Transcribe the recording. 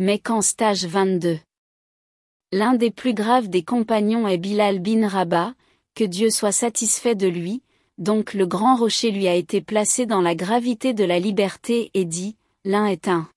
Mais qu'en stage 22. L'un des plus graves des compagnons est Bilal bin Rabah, que Dieu soit satisfait de lui, donc le grand rocher lui a été placé dans la gravité de la liberté et dit, l'un est un.